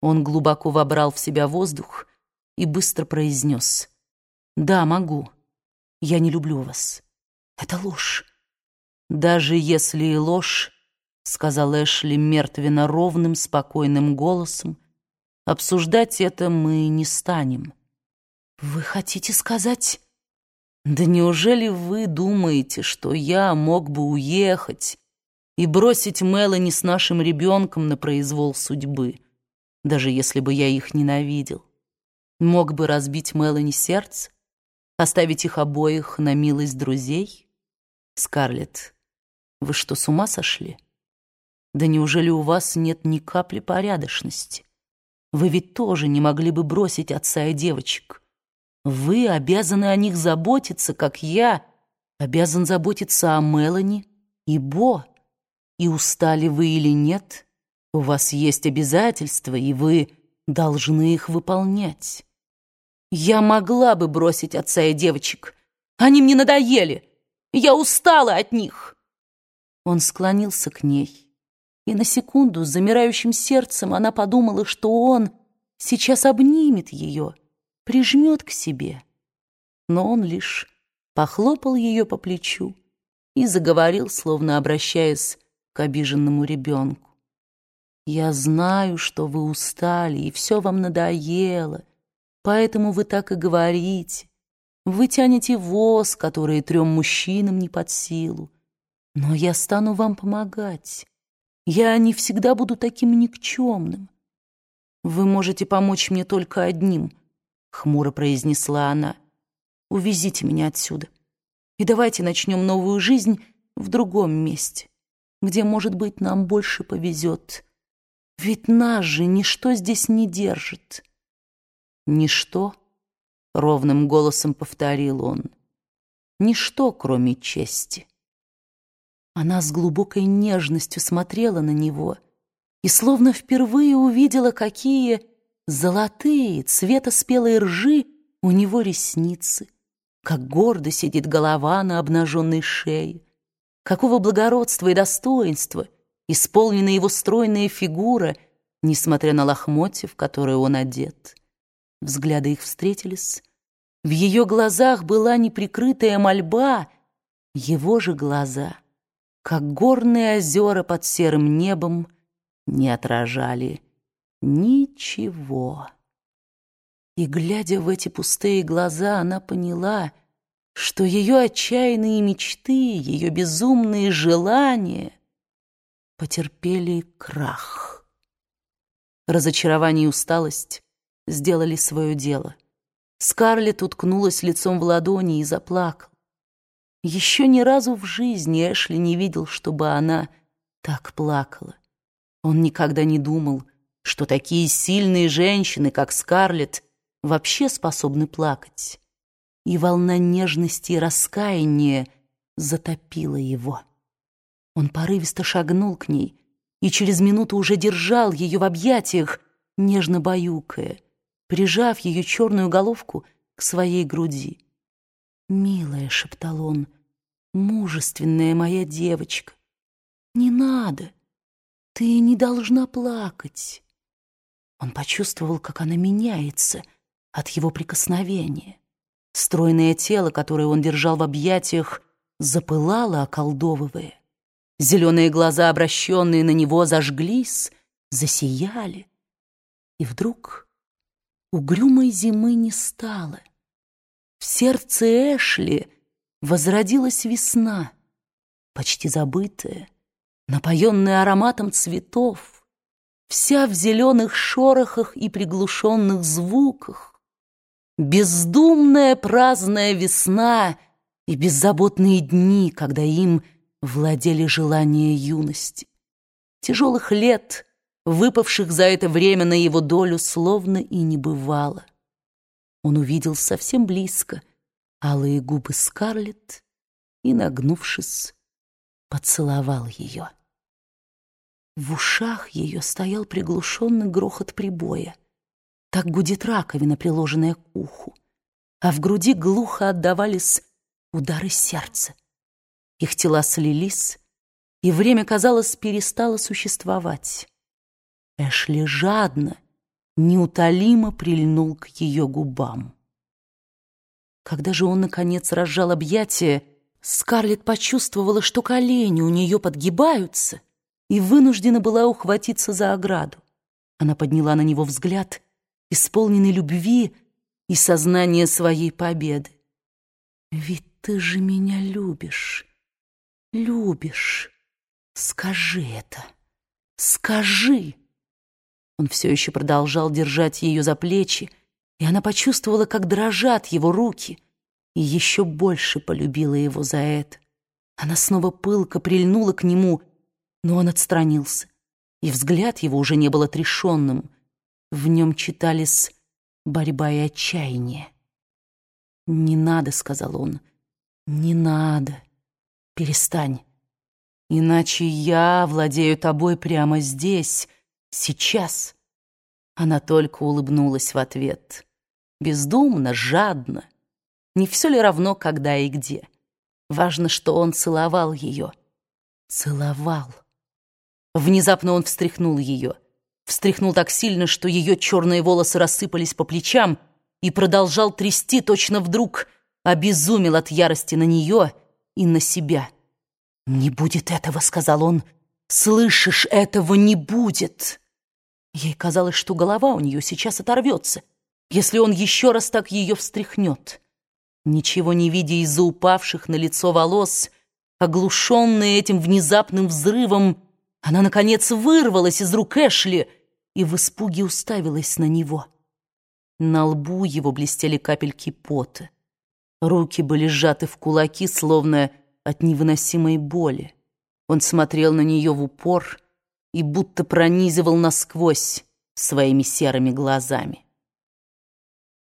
Он глубоко вобрал в себя воздух и быстро произнес. «Да, могу. Я не люблю вас. Это ложь». «Даже если и ложь, — сказал Эшли мертвенно ровным, спокойным голосом, — обсуждать это мы не станем». «Вы хотите сказать...» «Да неужели вы думаете, что я мог бы уехать и бросить Мелани с нашим ребенком на произвол судьбы?» Даже если бы я их ненавидел. Мог бы разбить Мелани сердце, оставить их обоих на милость друзей? Скарлетт, вы что, с ума сошли? Да неужели у вас нет ни капли порядочности? Вы ведь тоже не могли бы бросить отца и девочек. Вы обязаны о них заботиться, как я обязан заботиться о Мелани и Бо. И устали вы или нет — у вас есть обязательства, и вы должны их выполнять. Я могла бы бросить отца и девочек. Они мне надоели. Я устала от них. Он склонился к ней, и на секунду с замирающим сердцем она подумала, что он сейчас обнимет ее, прижмет к себе. Но он лишь похлопал ее по плечу и заговорил, словно обращаясь к обиженному ребенку. Я знаю, что вы устали, и все вам надоело, поэтому вы так и говорите. Вы тянете воз, который трем мужчинам не под силу. Но я стану вам помогать. Я не всегда буду таким никчемным. Вы можете помочь мне только одним, — хмуро произнесла она. Увезите меня отсюда. И давайте начнем новую жизнь в другом месте, где, может быть, нам больше повезет. Ведь нас же ничто здесь не держит. Ничто, ровным голосом повторил он, ничто, кроме чести. Она с глубокой нежностью смотрела на него и словно впервые увидела, какие золотые цвета спелой ржи у него ресницы, как гордо сидит голова на обнаженной шее, какого благородства и достоинства — исполнена его стройная фигура, несмотря на лохмотья, в которые он одет. Взгляды их встретились. В ее глазах была неприкрытая мольба, его же глаза, как горные озера под серым небом, не отражали ничего. И, глядя в эти пустые глаза, она поняла, что ее отчаянные мечты, ее безумные желания потерпели крах. Разочарование и усталость сделали свое дело. Скарлетт уткнулась лицом в ладони и заплакала. Еще ни разу в жизни Эшли не видел, чтобы она так плакала. Он никогда не думал, что такие сильные женщины, как Скарлетт, вообще способны плакать. И волна нежности и раскаяния затопила его. Он порывисто шагнул к ней и через минуту уже держал ее в объятиях, нежно баюкая, прижав ее черную головку к своей груди. «Милая», — шептал он, — «мужественная моя девочка, не надо, ты не должна плакать». Он почувствовал, как она меняется от его прикосновения. Стройное тело, которое он держал в объятиях, запылало, околдовывая. Зеленые глаза, обращенные на него, зажглись, засияли. И вдруг угрюмой зимы не стало. В сердце Эшли возродилась весна, почти забытая, напоенная ароматом цветов, вся в зеленых шорохах и приглушенных звуках. Бездумная праздная весна и беззаботные дни, когда им — владели желания юности. Тяжелых лет, выпавших за это время на его долю, словно и не бывало. Он увидел совсем близко алые губы Скарлетт и, нагнувшись, поцеловал ее. В ушах ее стоял приглушенный грохот прибоя. Так гудит раковина, приложенная к уху, а в груди глухо отдавались удары сердца. Их тела слились, и время, казалось, перестало существовать. Эшли жадно, неутолимо прильнул к ее губам. Когда же он, наконец, разжал объятия, Скарлетт почувствовала, что колени у нее подгибаются, и вынуждена была ухватиться за ограду. Она подняла на него взгляд, исполненный любви и сознания своей победы. «Ведь ты же меня любишь, любишь. Скажи это, скажи!» Он все еще продолжал держать ее за плечи, и она почувствовала, как дрожат его руки, и еще больше полюбила его за это. Она снова пылко прильнула к нему, но он отстранился, и взгляд его уже не был отрешенным. В нем читались борьба и отчаяние. «Не надо», — сказал он, — «не надо. Перестань. Иначе я владею тобой прямо здесь, сейчас». Она только улыбнулась в ответ. Бездумно, жадно. Не все ли равно, когда и где? Важно, что он целовал ее. Целовал. Внезапно он встряхнул ее. Встряхнул так сильно, что ее черные волосы рассыпались по плечам и продолжал трясти точно вдруг, обезумел от ярости на нее и на себя. «Не будет этого», — сказал он. «Слышишь, этого не будет». Ей казалось, что голова у нее сейчас оторвется, если он еще раз так ее встряхнет. Ничего не видя из-за упавших на лицо волос, оглушенная этим внезапным взрывом, она, наконец, вырвалась из рук Эшли и в испуге уставилась на него. На лбу его блестели капельки пота. Руки были сжаты в кулаки, словно от невыносимой боли. Он смотрел на нее в упор и будто пронизывал насквозь своими серыми глазами.